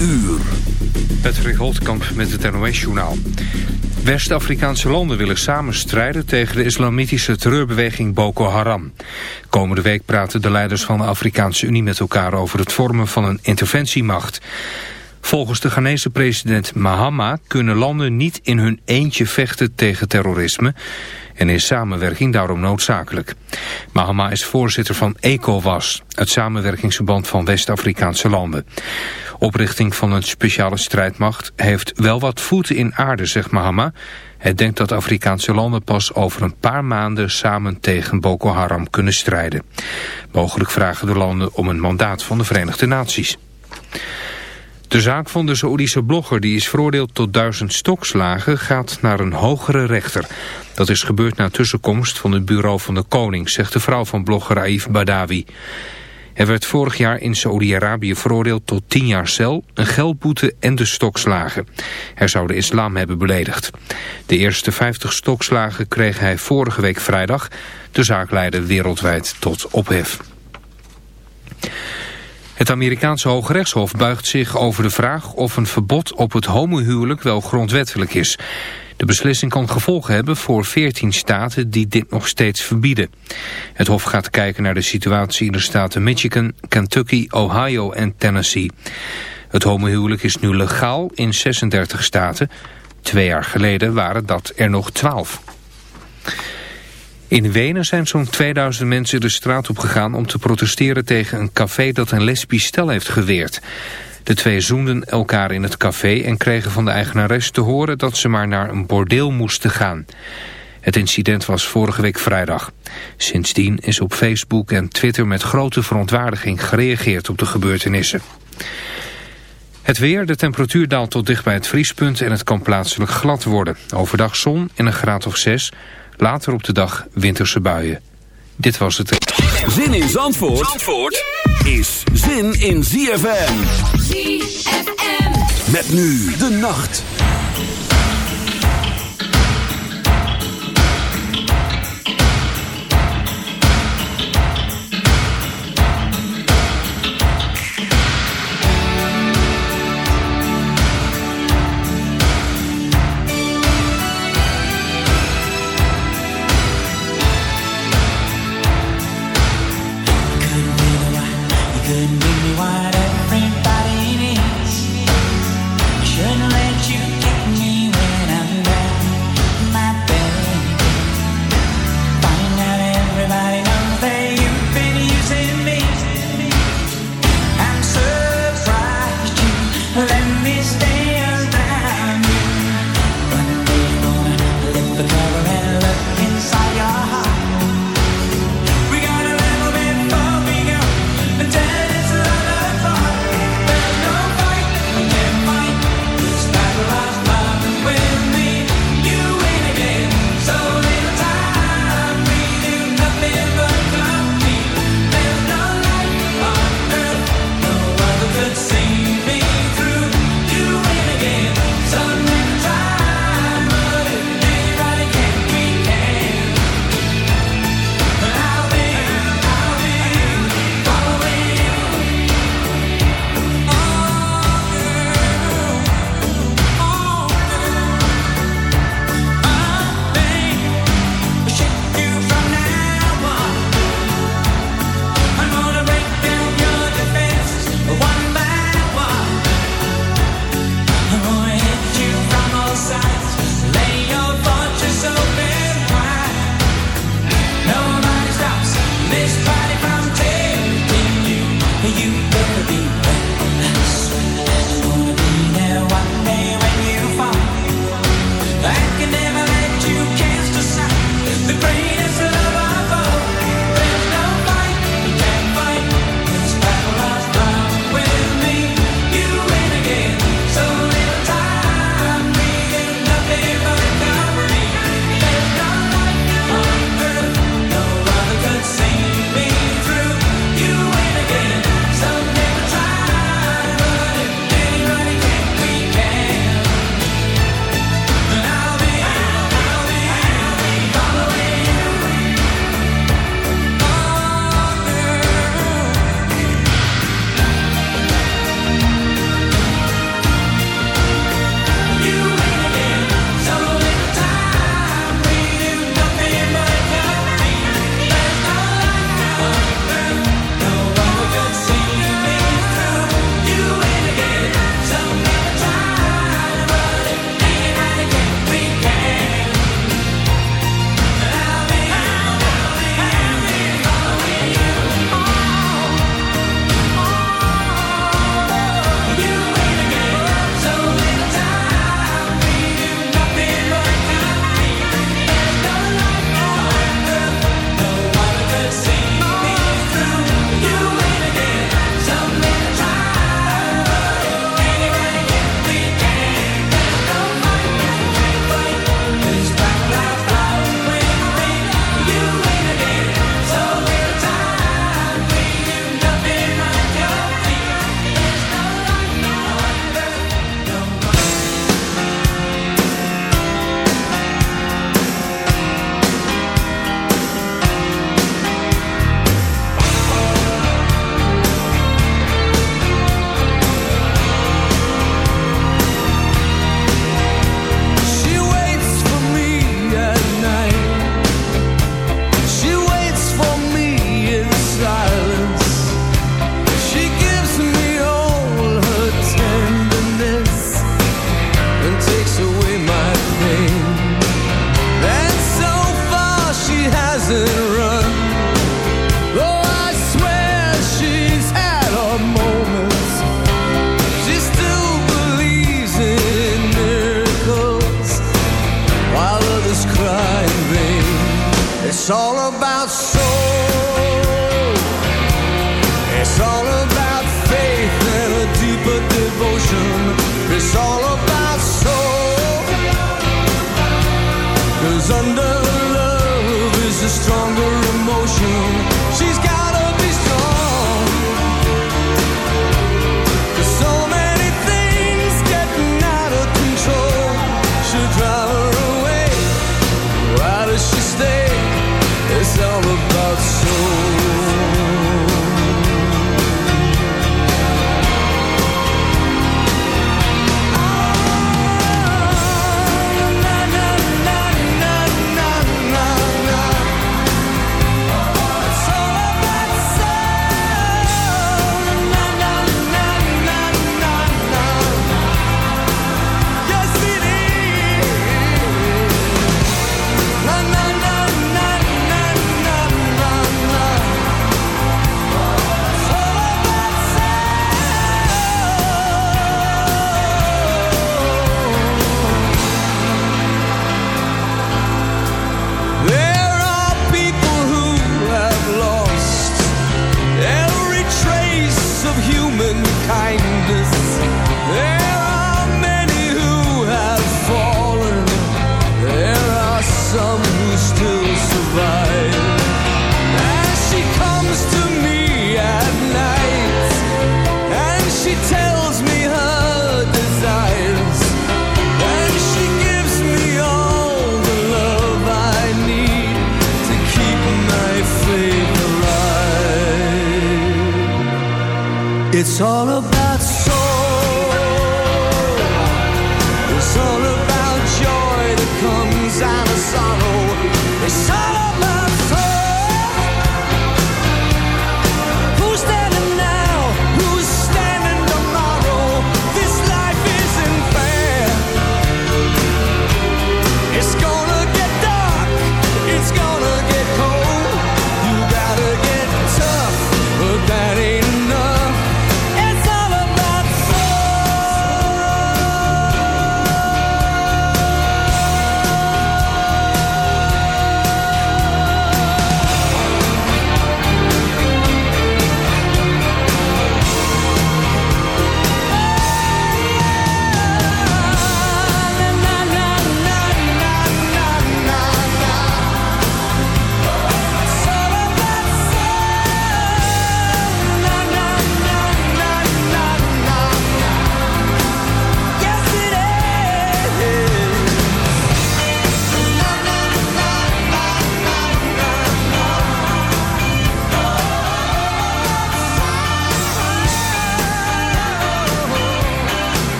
uur. Patrick Holtkamp met het NOS-journaal. West-Afrikaanse landen willen samen strijden tegen de islamitische terreurbeweging Boko Haram. Komende week praten de leiders van de Afrikaanse Unie met elkaar over het vormen van een interventiemacht. Volgens de Ghanese president Mahama kunnen landen niet in hun eentje vechten tegen terrorisme en is samenwerking daarom noodzakelijk. Mahama is voorzitter van ECOWAS, het samenwerkingsverband van West-Afrikaanse landen. Oprichting van een speciale strijdmacht heeft wel wat voeten in aarde, zegt Mahama. Hij denkt dat Afrikaanse landen pas over een paar maanden samen tegen Boko Haram kunnen strijden. Mogelijk vragen de landen om een mandaat van de Verenigde Naties. De zaak van de Saoedische blogger die is veroordeeld tot duizend stokslagen gaat naar een hogere rechter. Dat is gebeurd na tussenkomst van het bureau van de koning, zegt de vrouw van blogger Raif Badawi. Hij werd vorig jaar in Saoedi-Arabië veroordeeld tot tien jaar cel, een geldboete en de stokslagen. Hij zou de islam hebben beledigd. De eerste 50 stokslagen kreeg hij vorige week vrijdag. De zaak leidde wereldwijd tot ophef. Het Amerikaanse Hoge Rechtshof buigt zich over de vraag of een verbod op het homohuwelijk wel grondwettelijk is. De beslissing kan gevolgen hebben voor 14 staten die dit nog steeds verbieden. Het Hof gaat kijken naar de situatie in de staten Michigan, Kentucky, Ohio en Tennessee. Het homohuwelijk is nu legaal in 36 staten. Twee jaar geleden waren dat er nog 12. In Wenen zijn zo'n 2000 mensen de straat op gegaan om te protesteren tegen een café dat een lesbisch stel heeft geweerd. De twee zoenden elkaar in het café en kregen van de eigenares te horen dat ze maar naar een bordeel moesten gaan. Het incident was vorige week vrijdag. Sindsdien is op Facebook en Twitter met grote verontwaardiging gereageerd op de gebeurtenissen. Het weer, de temperatuur daalt tot dicht bij het vriespunt en het kan plaatselijk glad worden. Overdag zon en een graad of zes. Later op de dag winterse buien. Dit was het. Zin in Zandvoort, Zandvoort is zin in ZFM. ZFM. Met nu de nacht.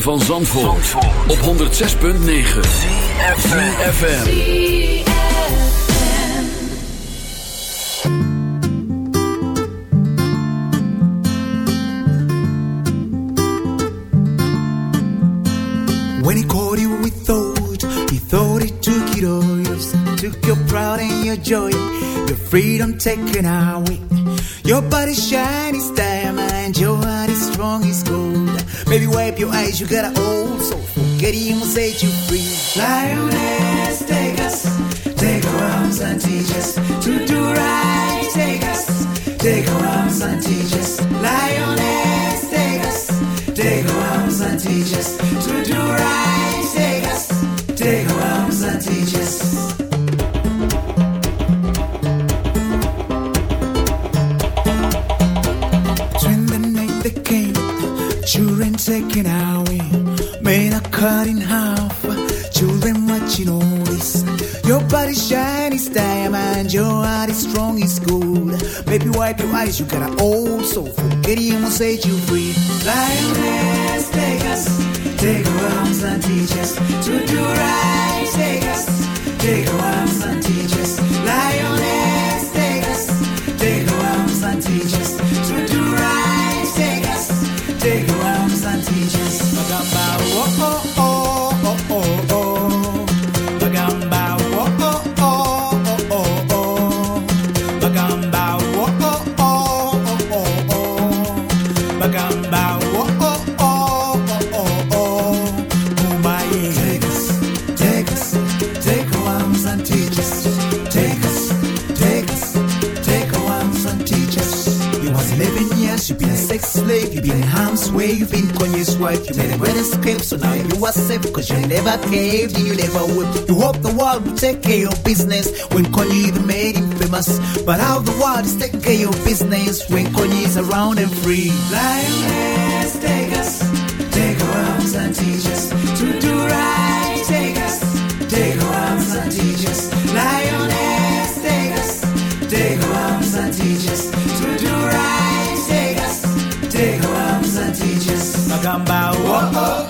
Van Zandvoort, op 106.9 CFFM When he caught you we thought He thought he took it all. Took your pride and your joy Your freedom taken away. Your body shiny as diamond Your heart is strong gold Baby, wipe your eyes, you got an old soul. Will set you free. Lioness, take us, take our arms and teach us to do right. Take us, take our arms and teach us. Lioness, take us, take our arms and teach us to do right. Take us, take our arms and teach us. Cut in half. Children watching all this. Your body's shiny as diamond, your heart is strong as gold. Baby, wipe your eyes, you got an old soul. Him will set you free. Lioness, take us, take our arms and teach us to do right. Take us, take our arms and slave, you've been harm's way, you've been Kanye's wife, you made a great escape, so now you are safe, cause you never caved you never would. You hope the world will take care of business when Kanye even made him famous. But how the world is taking care of business when Kanye is around and free. Lioness, take us, take our arms and teach us to do right. Take us, take our arms and teach us. Lioness, talking about. Whoa.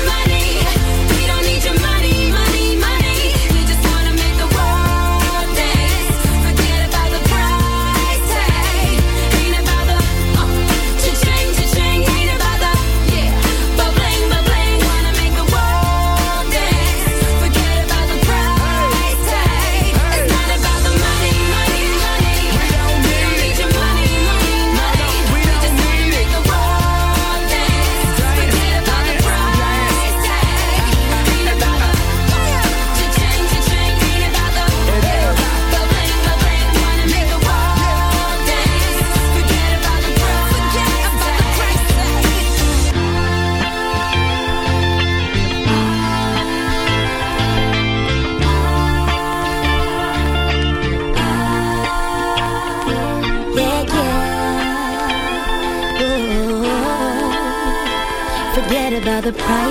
The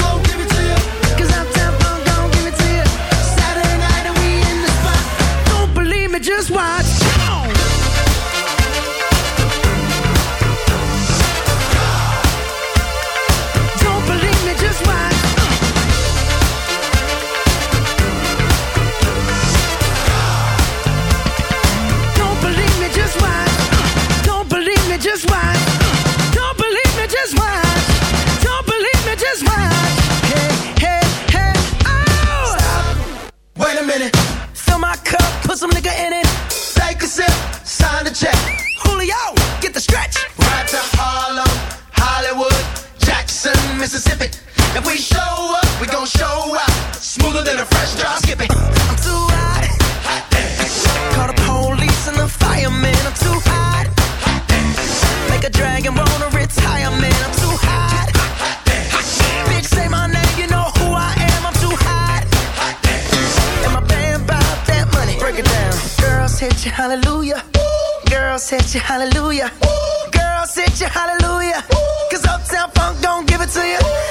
Mississippi. If we show up, we gon' show out. Smoother than a fresh drop. Skip it. I'm too hot. hot Call the police and the firemen. I'm too hot. hot Make a dragon roll a retirement. I'm too hot. hot Bitch, say my name, you know who I am. I'm too hot. And my band that money. Break it down. Girls hit you, hallelujah. Ooh. Girls hit you, hallelujah. Ooh. Girls hit you, hallelujah. Ooh Cause Uptown Funk don't give it to you.